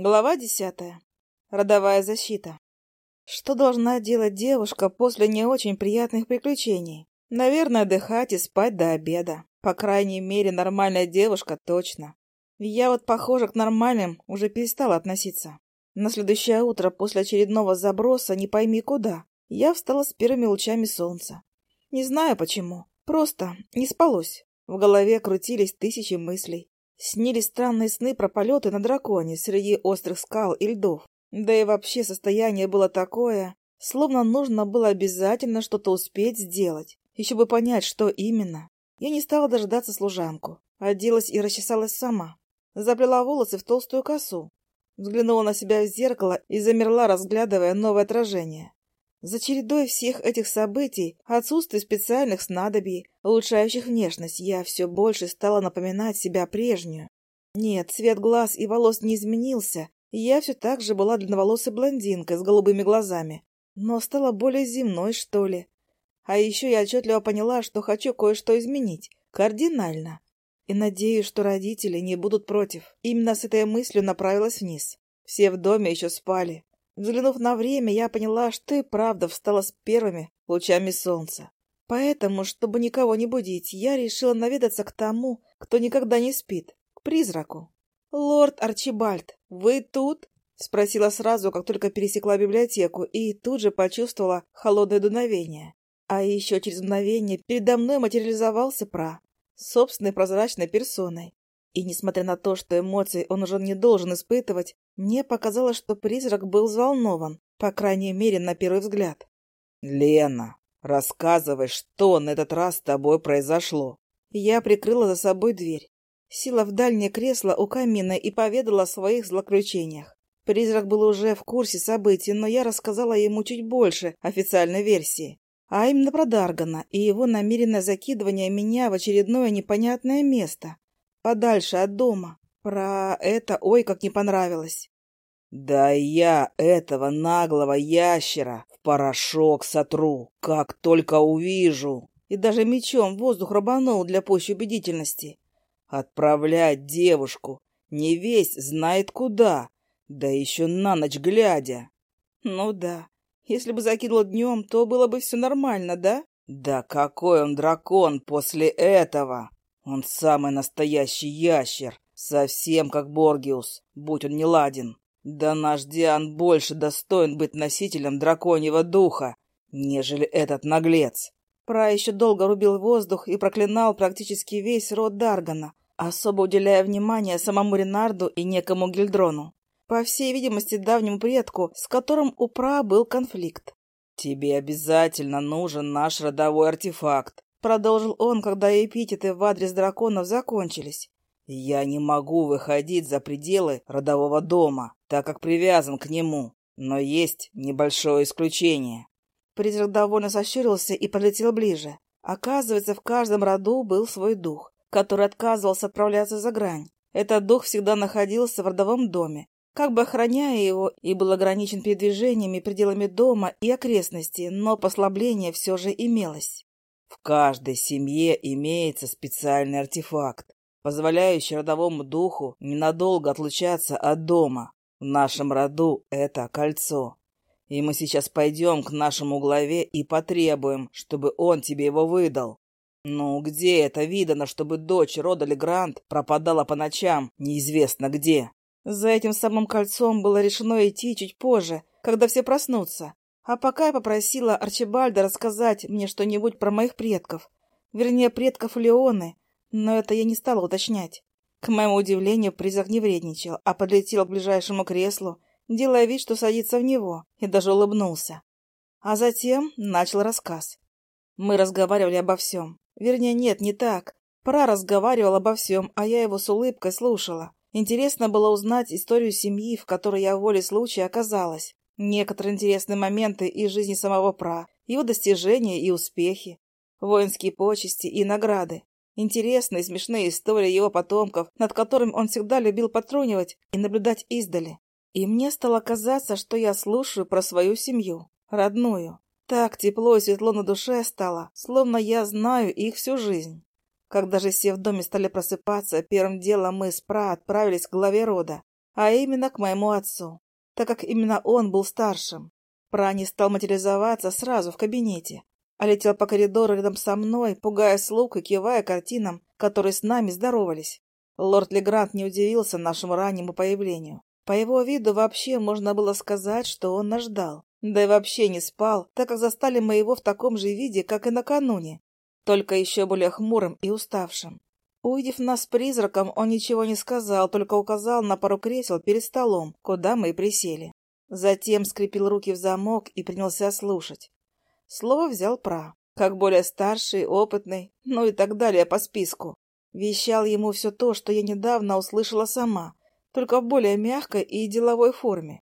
Глава десятая. Родовая защита. Что должна делать девушка после не очень приятных приключений? Наверное, отдыхать и спать до обеда. По крайней мере, нормальная девушка точно. Я вот, похоже, к нормальным уже перестала относиться. На следующее утро после очередного заброса, не пойми куда, я встала с первыми лучами солнца. Не знаю почему, просто не спалось. В голове крутились тысячи мыслей. Снились странные сны про полеты на драконе среди острых скал и льдов. Да и вообще состояние было такое, словно нужно было обязательно что-то успеть сделать, еще бы понять, что именно. Я не стала дожидаться служанку, оделась и расчесалась сама. Заплела волосы в толстую косу, взглянула на себя в зеркало и замерла, разглядывая новое отражение. За чередой всех этих событий, отсутствие специальных снадобий, улучшающих внешность, я все больше стала напоминать себя прежнюю. Нет, цвет глаз и волос не изменился, я все так же была длинноволосой блондинкой с голубыми глазами, но стала более земной, что ли. А еще я отчетливо поняла, что хочу кое-что изменить, кардинально. И надеюсь, что родители не будут против. Именно с этой мыслью направилась вниз. Все в доме еще спали. Взглянув на время, я поняла, что и правда встала с первыми лучами солнца. Поэтому, чтобы никого не будить, я решила наведаться к тому, кто никогда не спит, к призраку. «Лорд Арчибальд, вы тут?» — спросила сразу, как только пересекла библиотеку, и тут же почувствовала холодное дуновение. А еще через мгновение передо мной материализовался Пра, собственной прозрачной персоной. И несмотря на то, что эмоций он уже не должен испытывать, мне показалось, что призрак был взволнован, по крайней мере, на первый взгляд. «Лена, рассказывай, что на этот раз с тобой произошло?» Я прикрыла за собой дверь, села в дальнее кресло у камина и поведала о своих злоключениях. Призрак был уже в курсе событий, но я рассказала ему чуть больше официальной версии. А именно про Даргана и его намеренное закидывание меня в очередное непонятное место подальше от дома. Про это ой как не понравилось. Да я этого наглого ящера порошок сотру, как только увижу. И даже мечом воздух рабанул для пущей убедительности. Отправлять девушку не весь знает куда, да еще на ночь глядя. Ну да, если бы закинул днем, то было бы все нормально, да? Да какой он дракон после этого! Он самый настоящий ящер, совсем как Боргиус, будь он не ладен. Да наш Диан больше достоин быть носителем драконьего духа, нежели этот наглец. Пра еще долго рубил воздух и проклинал практически весь род Даргана, особо уделяя внимание самому Ренарду и некому Гильдрону. По всей видимости, давнему предку, с которым у Пра был конфликт. «Тебе обязательно нужен наш родовой артефакт. Продолжил он, когда эпитеты в адрес драконов закончились. «Я не могу выходить за пределы родового дома, так как привязан к нему, но есть небольшое исключение». Призрак довольно сощурился и подлетел ближе. Оказывается, в каждом роду был свой дух, который отказывался отправляться за грань. Этот дух всегда находился в родовом доме, как бы охраняя его и был ограничен передвижениями пределами дома и окрестностей, но послабление все же имелось. В каждой семье имеется специальный артефакт, позволяющий родовому духу ненадолго отлучаться от дома. В нашем роду это кольцо. И мы сейчас пойдем к нашему главе и потребуем, чтобы он тебе его выдал. Ну, где это видано, чтобы дочь рода Легрант пропадала по ночам, неизвестно где? За этим самым кольцом было решено идти чуть позже, когда все проснутся. А пока я попросила Арчибальда рассказать мне что-нибудь про моих предков. Вернее, предков Леоны, но это я не стала уточнять. К моему удивлению, призрак не вредничал, а подлетел к ближайшему креслу, делая вид, что садится в него, и даже улыбнулся. А затем начал рассказ. Мы разговаривали обо всем. Вернее, нет, не так. Пра разговаривал обо всем, а я его с улыбкой слушала. Интересно было узнать историю семьи, в которой я волей случая оказалась. Некоторые интересные моменты из жизни самого Пра, его достижения и успехи, воинские почести и награды, интересные и смешные истории его потомков, над которыми он всегда любил потрунивать и наблюдать издали. И мне стало казаться, что я слушаю про свою семью, родную. Так тепло и светло на душе стало, словно я знаю их всю жизнь. Когда же все в доме стали просыпаться, первым делом мы с Пра отправились к главе рода. а именно к моему отцу, так как именно он был старшим. Пра не стал материализоваться сразу в кабинете, а летел по коридору рядом со мной, пугая слуг и кивая картинам, которые с нами здоровались. Лорд Легрант не удивился нашему раннему появлению. По его виду вообще можно было сказать, что он нас ждал. Да и вообще не спал, так как застали мы его в таком же виде, как и накануне, только еще более хмурым и уставшим. Увидев нас призраком, он ничего не сказал, только указал на пару кресел перед столом, куда мы и присели. Затем скрепил руки в замок и принялся слушать. Слово взял Пра, как более старший, опытный, ну и так далее по списку. Вещал ему все то, что я недавно услышала сама, только в более мягкой и деловой форме.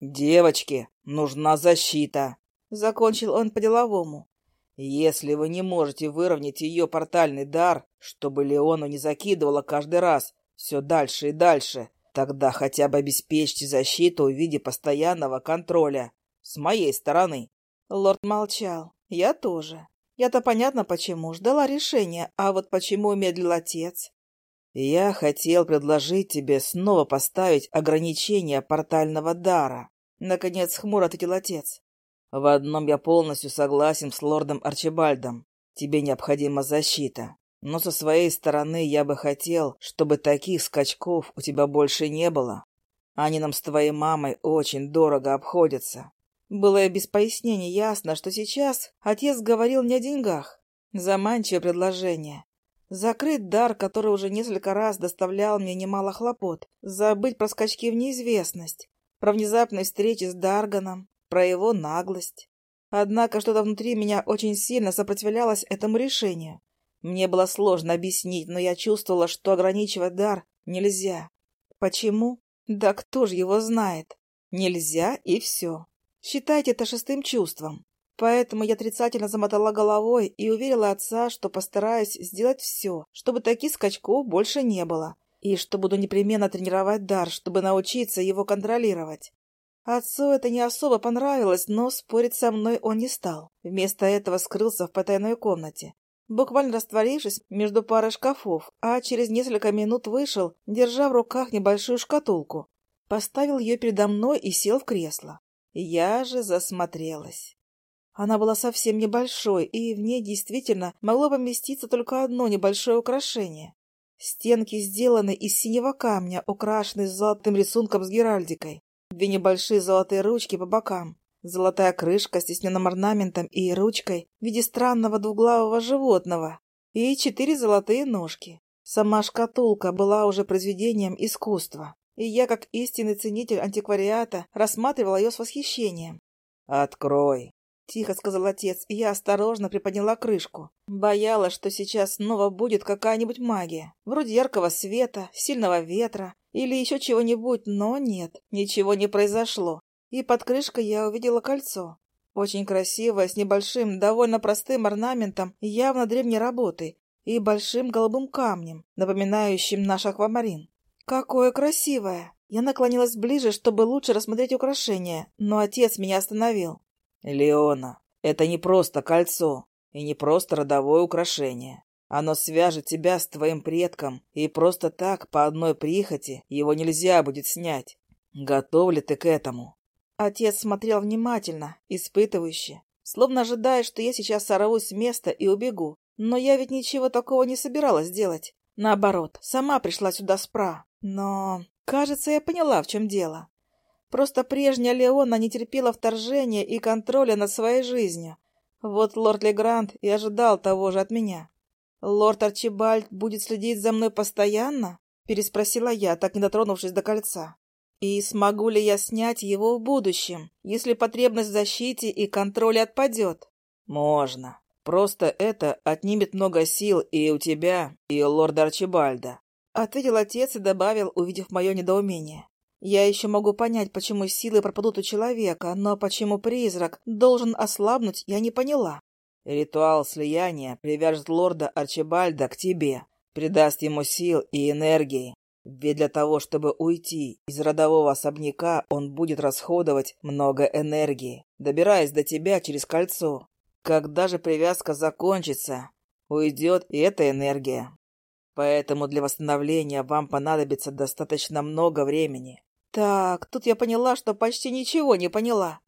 «Девочки, нужна защита!» — закончил он по-деловому. Если вы не можете выровнять ее портальный дар, чтобы Леону не закидывала каждый раз все дальше и дальше, тогда хотя бы обеспечьте защиту в виде постоянного контроля. С моей стороны. Лорд молчал. Я тоже. Я-то понятно почему, ждала решения, а вот почему медлил отец? Я хотел предложить тебе снова поставить ограничение портального дара. Наконец хмуро ответил отец. В одном я полностью согласен с лордом Арчибальдом. Тебе необходима защита. Но со своей стороны я бы хотел, чтобы таких скачков у тебя больше не было. Они нам с твоей мамой очень дорого обходятся. Было и без пояснений ясно, что сейчас отец говорил не о деньгах. Заманчивое предложение. Закрыть дар, который уже несколько раз доставлял мне немало хлопот. Забыть про скачки в неизвестность. Про внезапные встречи с Дарганом про его наглость. Однако что-то внутри меня очень сильно сопротивлялось этому решению. Мне было сложно объяснить, но я чувствовала, что ограничивать дар нельзя. Почему? Да кто же его знает? Нельзя и все. Считайте это шестым чувством. Поэтому я отрицательно замотала головой и уверила отца, что постараюсь сделать все, чтобы таких скачков больше не было, и что буду непременно тренировать дар, чтобы научиться его контролировать. Отцу это не особо понравилось, но спорить со мной он не стал. Вместо этого скрылся в потайной комнате, буквально растворившись между парой шкафов, а через несколько минут вышел, держа в руках небольшую шкатулку. Поставил ее передо мной и сел в кресло. Я же засмотрелась. Она была совсем небольшой, и в ней действительно могло поместиться только одно небольшое украшение. Стенки сделаны из синего камня, украшены золотым рисунком с геральдикой. Две небольшие золотые ручки по бокам, золотая крышка с тисненным орнаментом и ручкой в виде странного двуглавого животного и четыре золотые ножки. Сама шкатулка была уже произведением искусства, и я, как истинный ценитель антиквариата, рассматривала ее с восхищением. «Открой!» — тихо сказал отец, и я осторожно приподняла крышку. Боялась, что сейчас снова будет какая-нибудь магия, вроде яркого света, сильного ветра или еще чего-нибудь, но нет, ничего не произошло. И под крышкой я увидела кольцо. Очень красивое, с небольшим, довольно простым орнаментом, явно древней работы, и большим голубым камнем, напоминающим наш аквамарин. Какое красивое! Я наклонилась ближе, чтобы лучше рассмотреть украшение, но отец меня остановил. «Леона, это не просто кольцо и не просто родовое украшение. Оно свяжет тебя с твоим предком, и просто так, по одной прихоти, его нельзя будет снять. Готов ли ты к этому?» Отец смотрел внимательно, испытывающе, словно ожидая, что я сейчас сорвусь с места и убегу. Но я ведь ничего такого не собиралась делать. Наоборот, сама пришла сюда с пра. Но, кажется, я поняла, в чем дело. Просто прежняя Леона не терпела вторжения и контроля над своей жизнью. Вот лорд Легрант и ожидал того же от меня. «Лорд Арчибальд будет следить за мной постоянно?» — переспросила я, так не дотронувшись до кольца. «И смогу ли я снять его в будущем, если потребность в защите и контроле отпадет?» «Можно. Просто это отнимет много сил и у тебя, и у лорда Арчибальда», — ответил отец и добавил, увидев мое недоумение. Я еще могу понять, почему силы пропадут у человека, но почему призрак должен ослабнуть, я не поняла. Ритуал слияния привяжет лорда Арчибальда к тебе, придаст ему сил и энергии. Ведь для того, чтобы уйти из родового особняка, он будет расходовать много энергии, добираясь до тебя через кольцо. Когда же привязка закончится, уйдет и эта энергия. Поэтому для восстановления вам понадобится достаточно много времени. Так, тут я поняла, что почти ничего не поняла.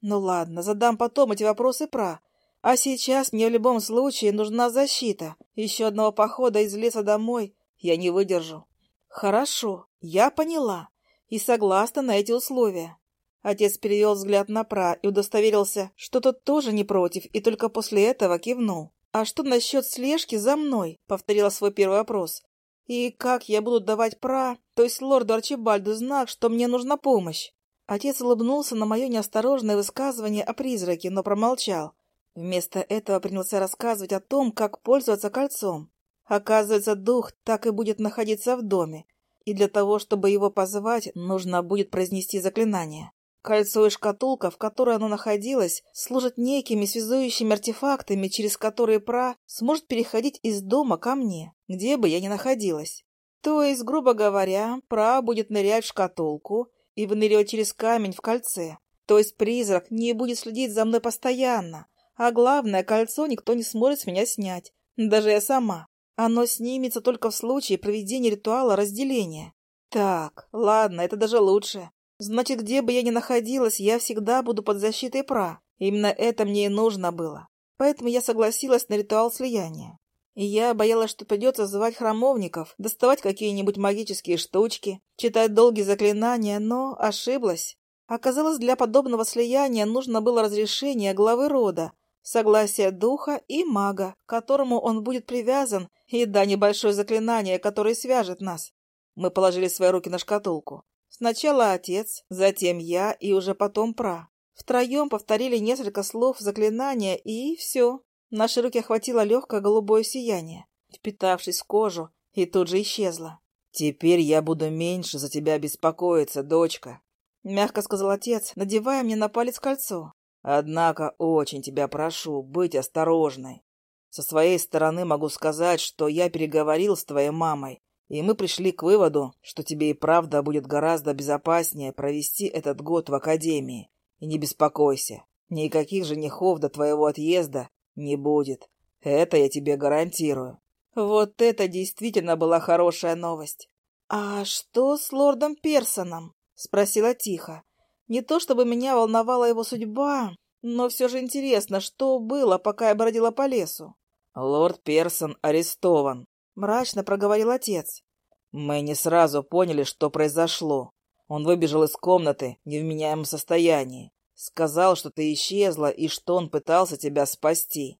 Ну ладно, задам потом эти вопросы про. А сейчас мне в любом случае нужна защита. Еще одного похода из леса домой я не выдержу. Хорошо, я поняла. И согласна на эти условия. Отец перевел взгляд на Пра и удостоверился, что тот тоже не против, и только после этого кивнул. «А что насчет слежки за мной?» — повторила свой первый вопрос. «И как я буду давать Пра, то есть лорду Арчибальду, знак, что мне нужна помощь?» Отец улыбнулся на мое неосторожное высказывание о призраке, но промолчал. Вместо этого принялся рассказывать о том, как пользоваться кольцом. Оказывается, дух так и будет находиться в доме, и для того, чтобы его позвать, нужно будет произнести заклинание. Кольцо и шкатулка, в которой оно находилось, служат некими связующими артефактами, через которые пра сможет переходить из дома ко мне, где бы я ни находилась. То есть, грубо говоря, пра будет нырять в шкатулку и выныривать через камень в кольце. То есть призрак не будет следить за мной постоянно, а главное, кольцо никто не сможет с меня снять, даже я сама. Оно снимется только в случае проведения ритуала разделения. Так, ладно, это даже лучше. Значит, где бы я ни находилась, я всегда буду под защитой пра. Именно это мне и нужно было. Поэтому я согласилась на ритуал слияния. И я боялась, что придется звать храмовников, доставать какие-нибудь магические штучки, читать долгие заклинания, но ошиблась. Оказалось, для подобного слияния нужно было разрешение главы рода, согласие духа и мага, к которому он будет привязан, и да, небольшое заклинание, которое свяжет нас. Мы положили свои руки на шкатулку. Сначала отец, затем я и уже потом пра. Втроем повторили несколько слов заклинания, и все. Наши руки охватило легкое голубое сияние, впитавшись в кожу, и тут же исчезло. «Теперь я буду меньше за тебя беспокоиться, дочка», — мягко сказал отец, надевая мне на палец кольцо. «Однако очень тебя прошу быть осторожной. Со своей стороны могу сказать, что я переговорил с твоей мамой, и мы пришли к выводу, что тебе и правда будет гораздо безопаснее провести этот год в академии. И не беспокойся, никаких женихов до твоего отъезда не будет. Это я тебе гарантирую. Вот это действительно была хорошая новость. «А что с лордом Персоном?» — спросила тихо. Не то чтобы меня волновала его судьба, но все же интересно, что было, пока я бродила по лесу. Лорд Персон арестован, Мрачно проговорил отец. Мы не сразу поняли, что произошло. Он выбежал из комнаты в невменяемом состоянии. Сказал, что ты исчезла и что он пытался тебя спасти.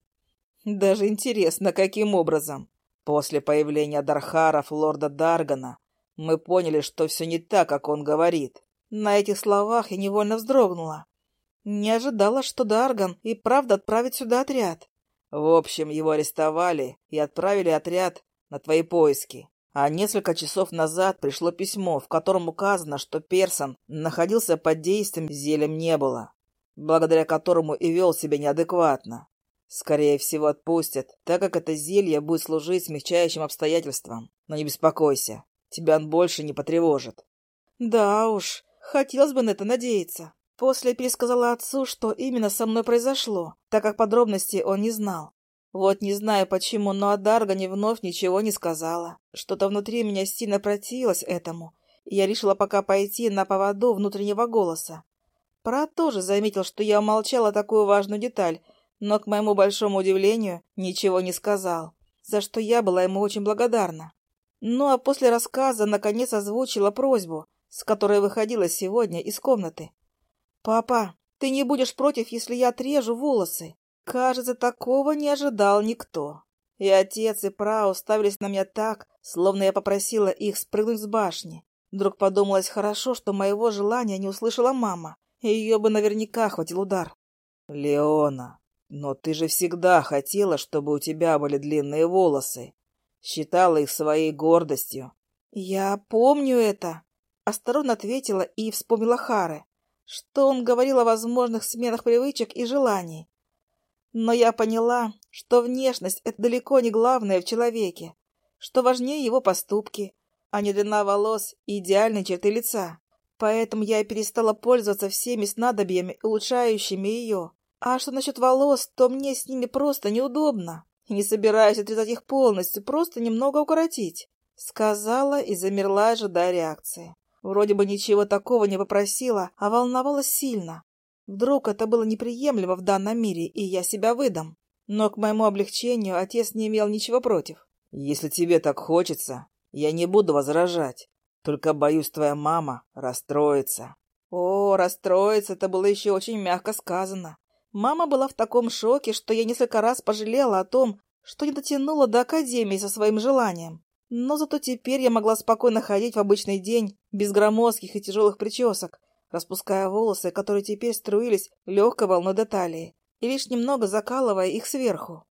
Даже интересно, каким образом. После появления Дархаров лорда Даргана мы поняли, что все не так, как он говорит. На этих словах я невольно вздрогнула. Не ожидала, что Дарган и правда отправит сюда отряд. В общем, его арестовали и отправили отряд на твои поиски. А несколько часов назад пришло письмо, в котором указано, что Персон находился под действием зелем не было, благодаря которому и вел себя неадекватно. Скорее всего, отпустят, так как это зелье будет служить смягчающим обстоятельством. Но не беспокойся, тебя он больше не потревожит. Да уж, хотелось бы на это надеяться. После пересказала отцу, что именно со мной произошло, так как подробностей он не знал. Вот не знаю почему, но о Даргане вновь ничего не сказала. Что-то внутри меня сильно противилось этому, и я решила пока пойти на поводу внутреннего голоса. Прат тоже заметил, что я умолчала такую важную деталь, но, к моему большому удивлению, ничего не сказал, за что я была ему очень благодарна. Ну а после рассказа наконец озвучила просьбу, с которой выходила сегодня из комнаты. «Папа, ты не будешь против, если я отрежу волосы?» Кажется, такого не ожидал никто. И отец, и Прау ставились на меня так, словно я попросила их спрыгнуть с башни. Вдруг подумалось хорошо, что моего желания не услышала мама, ее бы наверняка хватил удар. «Леона, но ты же всегда хотела, чтобы у тебя были длинные волосы. Считала их своей гордостью». «Я помню это», — осторожно ответила и вспомнила Хары, что он говорил о возможных сменах привычек и желаний. Но я поняла, что внешность — это далеко не главное в человеке, что важнее его поступки, а не длина волос и идеальные черты лица. Поэтому я и перестала пользоваться всеми снадобьями, улучшающими ее. А что насчет волос, то мне с ними просто неудобно. не собираюсь отрезать их полностью, просто немного укоротить. Сказала и замерла, ожидая реакции. Вроде бы ничего такого не попросила, а волновалась сильно. Вдруг это было неприемлемо в данном мире, и я себя выдам. Но к моему облегчению отец не имел ничего против. «Если тебе так хочется, я не буду возражать. Только, боюсь, твоя мама расстроится». О, расстроиться это было еще очень мягко сказано. Мама была в таком шоке, что я несколько раз пожалела о том, что не дотянула до академии со своим желанием. Но зато теперь я могла спокойно ходить в обычный день, без громоздких и тяжелых причесок, распуская волосы, которые теперь струились легкой волной до талии, и лишь немного закалывая их сверху.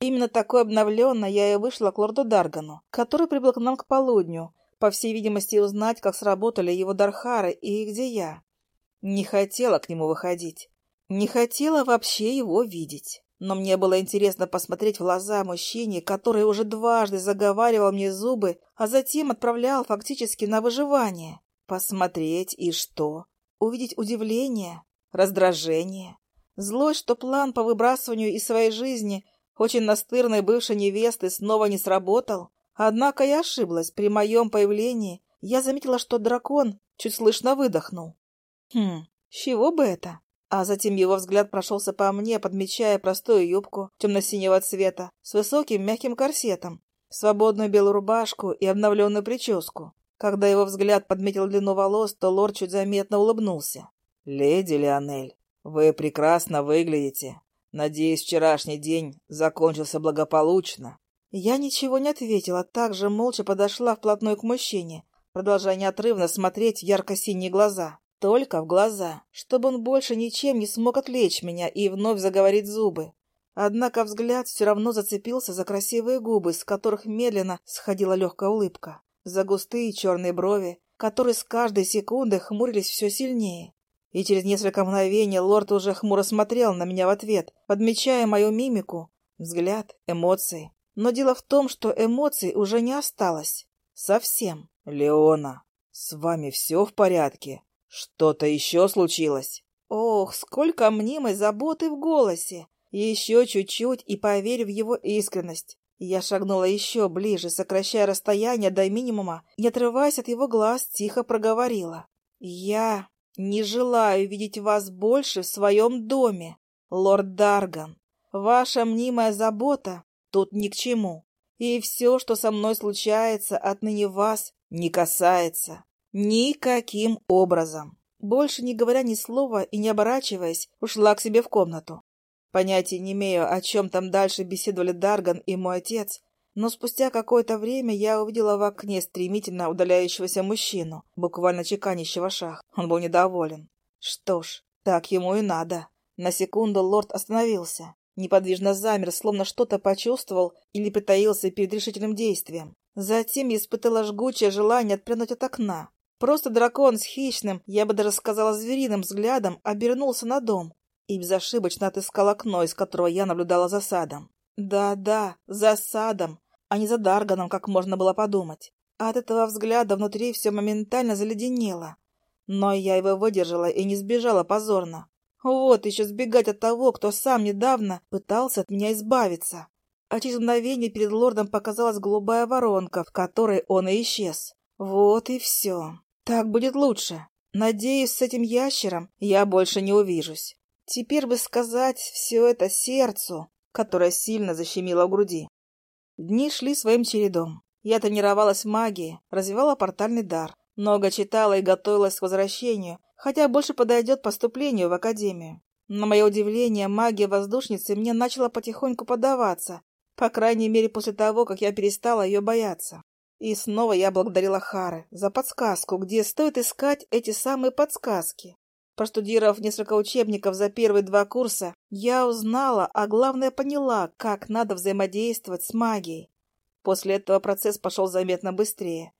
Именно такой обновленной я и вышла к лорду Даргану, который прибыл к нам к полудню, по всей видимости, узнать, как сработали его Дархары и где я. Не хотела к нему выходить. Не хотела вообще его видеть. Но мне было интересно посмотреть в глаза мужчине, который уже дважды заговаривал мне зубы, а затем отправлял фактически на выживание. Посмотреть и что? Увидеть удивление, раздражение, злость, что план по выбрасыванию из своей жизни очень настырной бывшей невесты снова не сработал, Однако я ошиблась. При моем появлении я заметила, что дракон чуть слышно выдохнул. Хм, с чего бы это? А затем его взгляд прошелся по мне, подмечая простую юбку темно-синего цвета с высоким мягким корсетом, свободную белую рубашку и обновленную прическу. Когда его взгляд подметил длину волос, то лорд чуть заметно улыбнулся. «Леди Леонель, вы прекрасно выглядите. Надеюсь, вчерашний день закончился благополучно. Я ничего не ответила, также молча подошла вплотную к мужчине, продолжая неотрывно смотреть в ярко-синие глаза. Только в глаза, чтобы он больше ничем не смог отвлечь меня и вновь заговорить зубы. Однако взгляд все равно зацепился за красивые губы, с которых медленно сходила легкая улыбка, за густые черные брови, которые с каждой секунды хмурились все сильнее. И через несколько мгновений лорд уже хмуро смотрел на меня в ответ, подмечая мою мимику, взгляд, эмоции. Но дело в том, что эмоций уже не осталось. Совсем. «Леона, с вами все в порядке? Что-то еще случилось?» Ох, сколько мнимой заботы в голосе! Еще чуть-чуть и поверь в его искренность. Я шагнула еще ближе, сокращая расстояние до минимума, не отрываясь от его глаз, тихо проговорила. «Я не желаю видеть вас больше в своем доме, лорд Дарган. Ваша мнимая забота тут ни к чему. И все, что со мной случается, отныне вас не касается. Никаким образом. Больше не говоря ни слова и не оборачиваясь, ушла к себе в комнату. Понятия не имею, о чем там дальше беседовали Дарган и мой отец, но спустя какое-то время я увидела в окне стремительно удаляющегося мужчину, буквально чеканящего шаг. Он был недоволен. Что ж, так ему и надо. На секунду лорд остановился неподвижно замер, словно что-то почувствовал или притаился перед решительным действием. Затем я испытала жгучее желание отпрянуть от окна. Просто дракон с хищным, я бы даже сказала звериным взглядом, обернулся на дом и безошибочно отыскал окно, из которого я наблюдала за садом. Да-да, за садом, а не за Дарганом, как можно было подумать. От этого взгляда внутри все моментально заледенело. Но я его выдержала и не сбежала позорно. Вот еще сбегать от того, кто сам недавно пытался от меня избавиться. А через мгновение перед лордом показалась голубая воронка, в которой он и исчез. Вот и все. Так будет лучше. Надеюсь, с этим ящером я больше не увижусь. Теперь бы сказать все это сердцу, которое сильно защемило в груди. Дни шли своим чередом. Я тренировалась в магии, развивала портальный дар, много читала и готовилась к возвращению, хотя больше подойдет поступлению в академию. На мое удивление, магия воздушницы мне начала потихоньку поддаваться, по крайней мере после того, как я перестала ее бояться. И снова я благодарила Хары за подсказку, где стоит искать эти самые подсказки. Простудировав несколько учебников за первые два курса, я узнала, а главное поняла, как надо взаимодействовать с магией. После этого процесс пошел заметно быстрее.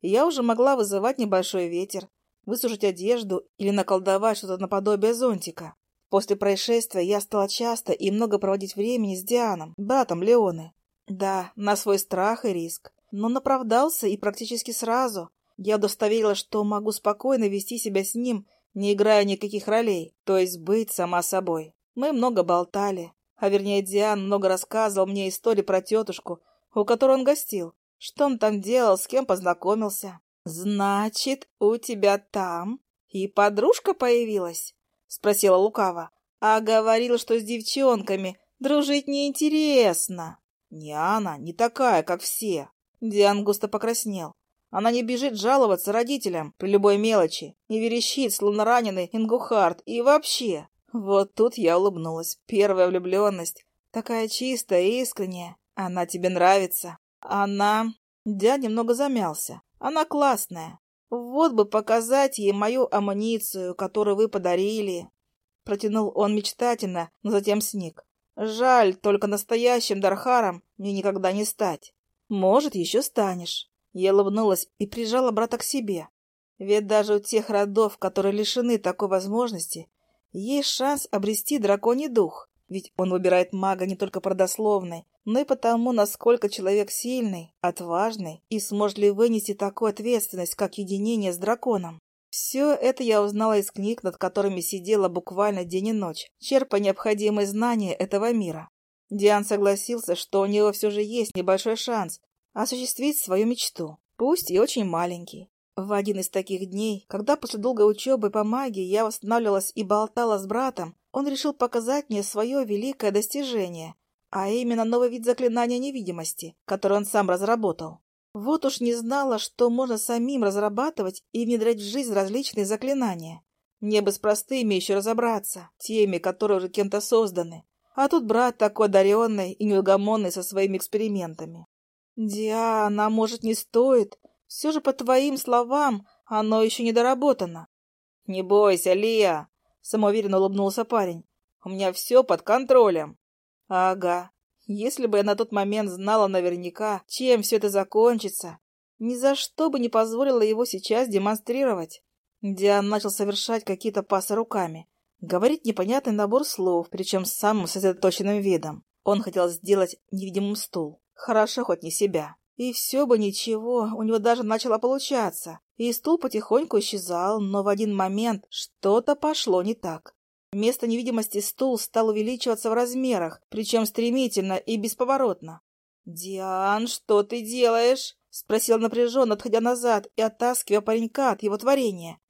Я уже могла вызывать небольшой ветер, высушить одежду или наколдовать что-то наподобие зонтика. После происшествия я стала часто и много проводить времени с Дианом, братом Леоны. Да, на свой страх и риск. Но он оправдался и практически сразу. Я удостоверилась, что могу спокойно вести себя с ним, не играя никаких ролей, то есть быть сама собой. Мы много болтали. А вернее, Диан много рассказывал мне истории про тетушку, у которой он гостил. Что он там делал, с кем познакомился. «Значит, у тебя там и подружка появилась?» — спросила лукаво. «А говорил, что с девчонками дружить неинтересно». «Не она, не такая, как все». Диан густо покраснел. Она не бежит жаловаться родителям при любой мелочи, не верещит, словно раненый ингухард, и вообще. Вот тут я улыбнулась. Первая влюбленность. Такая чистая и искренняя. Она тебе нравится. Она... Дядя немного замялся. Она классная. Вот бы показать ей мою амуницию, которую вы подарили. Протянул он мечтательно, но затем сник. Жаль, только настоящим Дархаром мне никогда не стать. Может, еще станешь. Я улыбнулась и прижала брата к себе. Ведь даже у тех родов, которые лишены такой возможности, есть шанс обрести драконий дух. Ведь он выбирает мага не только продословной, но и потому, насколько человек сильный, отважный и сможет ли вынести такую ответственность, как единение с драконом. Все это я узнала из книг, над которыми сидела буквально день и ночь, черпая необходимые знания этого мира. Диан согласился, что у него все же есть небольшой шанс осуществить свою мечту, пусть и очень маленький. В один из таких дней, когда после долгой учебы по магии я восстанавливалась и болтала с братом, он решил показать мне свое великое достижение, а именно новый вид заклинания невидимости, который он сам разработал. Вот уж не знала, что можно самим разрабатывать и внедрять в жизнь различные заклинания. Мне бы с простыми еще разобраться, теми, которые уже кем-то созданы. А тут брат такой одаренный и неугомонный со своими экспериментами. «Диана, может, не стоит? Все же, по твоим словам, оно еще не доработано». «Не бойся, Лия!» — самоуверенно улыбнулся парень. «У меня все под контролем». «Ага. Если бы я на тот момент знала наверняка, чем все это закончится, ни за что бы не позволила его сейчас демонстрировать». Диан начал совершать какие-то пасы руками. Говорить непонятный набор слов, причем с самым сосредоточенным видом. Он хотел сделать невидимым стул. Хорошо хоть не себя. И все бы ничего, у него даже начало получаться. И стул потихоньку исчезал, но в один момент что-то пошло не так. Вместо невидимости стул стал увеличиваться в размерах, причем стремительно и бесповоротно. «Диан, что ты делаешь?» — спросил напряженно, отходя назад и оттаскивая паренька от его творения.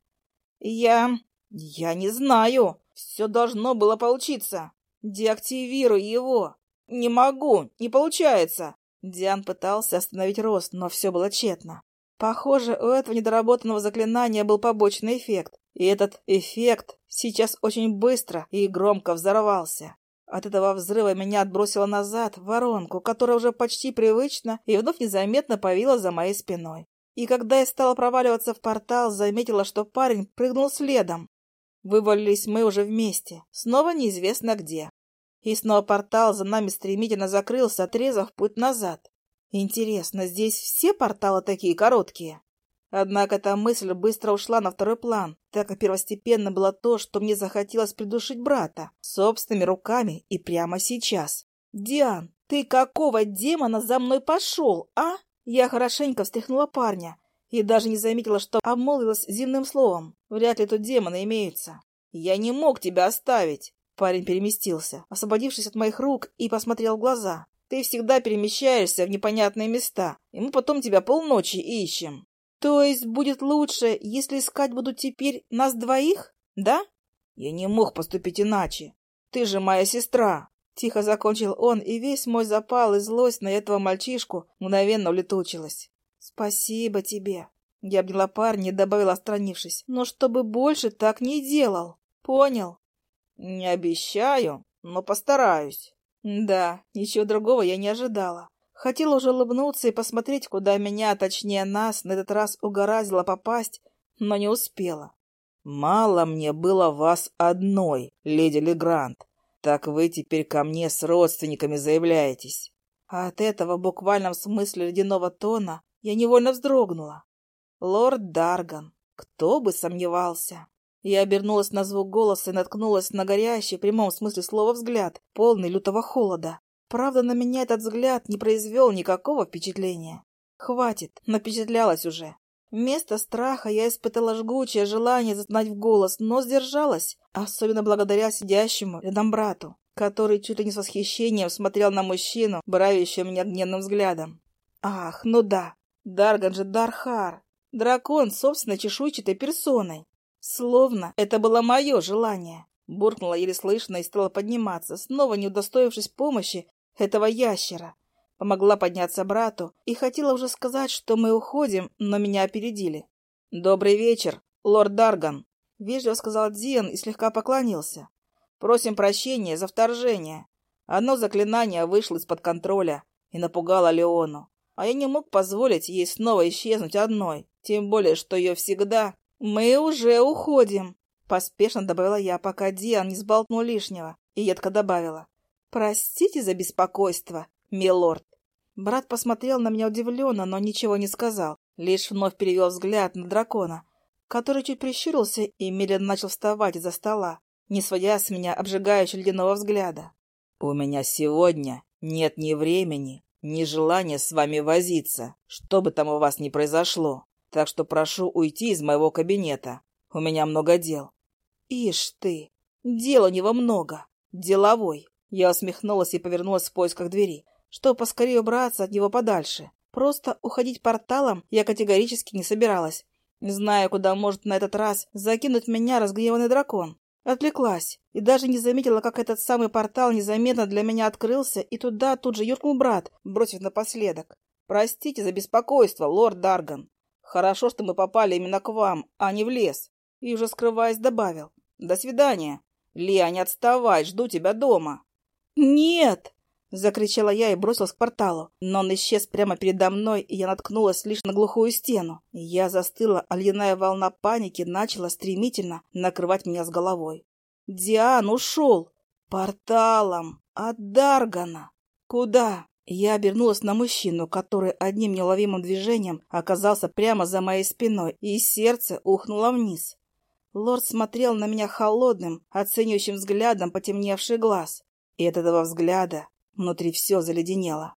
«Я... я не знаю. Все должно было получиться. Деактивируй его. Не могу, не получается. Диан пытался остановить рост, но все было тщетно. Похоже, у этого недоработанного заклинания был побочный эффект, и этот эффект сейчас очень быстро и громко взорвался. От этого взрыва меня отбросило назад в воронку, которая уже почти привычно и вновь незаметно повила за моей спиной. И когда я стала проваливаться в портал, заметила, что парень прыгнул следом. Вывалились мы уже вместе, снова неизвестно где. И снова портал за нами стремительно закрылся, отрезав путь назад. Интересно, здесь все порталы такие короткие? Однако эта мысль быстро ушла на второй план, так как первостепенно было то, что мне захотелось придушить брата собственными руками и прямо сейчас. «Диан, ты какого демона за мной пошел, а?» Я хорошенько встряхнула парня и даже не заметила, что обмолвилась земным словом. Вряд ли тут демоны имеются. «Я не мог тебя оставить!» Парень переместился, освободившись от моих рук, и посмотрел в глаза. «Ты всегда перемещаешься в непонятные места, и мы потом тебя полночи ищем». «То есть будет лучше, если искать будут теперь нас двоих, да?» «Я не мог поступить иначе. Ты же моя сестра!» Тихо закончил он, и весь мой запал и злость на этого мальчишку мгновенно улетучилась. «Спасибо тебе!» Я обняла парня и добавила, отстранившись. «Но чтобы больше так не делал. Понял?» «Не обещаю, но постараюсь». Да, ничего другого я не ожидала. Хотела уже улыбнуться и посмотреть, куда меня, точнее нас, на этот раз угораздило попасть, но не успела. «Мало мне было вас одной, леди Легрант. Так вы теперь ко мне с родственниками заявляетесь». А от этого в буквальном смысле ледяного тона я невольно вздрогнула. Лорд Дарган, кто бы сомневался. Я обернулась на звук голоса и наткнулась на горящий, в прямом смысле слова, взгляд, полный лютого холода. Правда, на меня этот взгляд не произвел никакого впечатления. Хватит, напечатлялась уже. Вместо страха я испытала жгучее желание знать в голос, но сдержалась, особенно благодаря сидящему рядом брату. который чуть ли не с восхищением смотрел на мужчину, бравящего меня гневным взглядом. Ах, ну да, Дарган же Дархар, дракон собственной чешуйчатой персоной. Словно это было мое желание. Буркнула еле слышно и стала подниматься, снова не удостоившись помощи этого ящера. Помогла подняться брату и хотела уже сказать, что мы уходим, но меня опередили. «Добрый вечер, лорд Дарган», — вежливо сказал Диан и слегка поклонился. «Просим прощения за вторжение. Одно заклинание вышло из-под контроля и напугало Леону, а я не мог позволить ей снова исчезнуть одной, тем более, что ее всегда... Мы уже уходим», — поспешно добавила я, пока Диан не сболтнул лишнего, и едко добавила. «Простите за беспокойство, милорд». Брат посмотрел на меня удивленно, но ничего не сказал, лишь вновь перевел взгляд на дракона, который чуть прищурился и медленно начал вставать из-за стола, не сводя с меня обжигающего ледяного взгляда. «У меня сегодня нет ни времени, ни желания с вами возиться, что бы там у вас ни произошло, так что прошу уйти из моего кабинета. У меня много дел». «Ишь ты! Дел у него много. Деловой!» Я усмехнулась и повернулась в поисках двери, чтобы поскорее убраться от него подальше. Просто уходить порталом я категорически не собиралась, зная, куда может на этот раз закинуть меня разгневанный дракон. Отвлеклась и даже не заметила, как этот самый портал незаметно для меня открылся, и туда тут же юркнул брат, бросив напоследок. «Простите за беспокойство, лорд Дарган. Хорошо, что мы попали именно к вам, а не в лес». И уже скрываясь, добавил. «До свидания. Лия, не отставай, жду тебя дома». «Нет!» — закричала я и бросилась к порталу. Но он исчез прямо передо мной, и я наткнулась лишь на глухую стену. Я застыла, а ледяная волна паники начала стремительно накрывать меня с головой. «Диан ушел! Порталом! От Даргана! Куда?» Я обернулась на мужчину, который одним неуловимым движением оказался прямо за моей спиной, и сердце ухнуло вниз. Лорд смотрел на меня холодным, оценивающим взглядом потемневший глаз. И от этого взгляда внутри все заледенело.